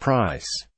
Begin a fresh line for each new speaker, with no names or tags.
Price.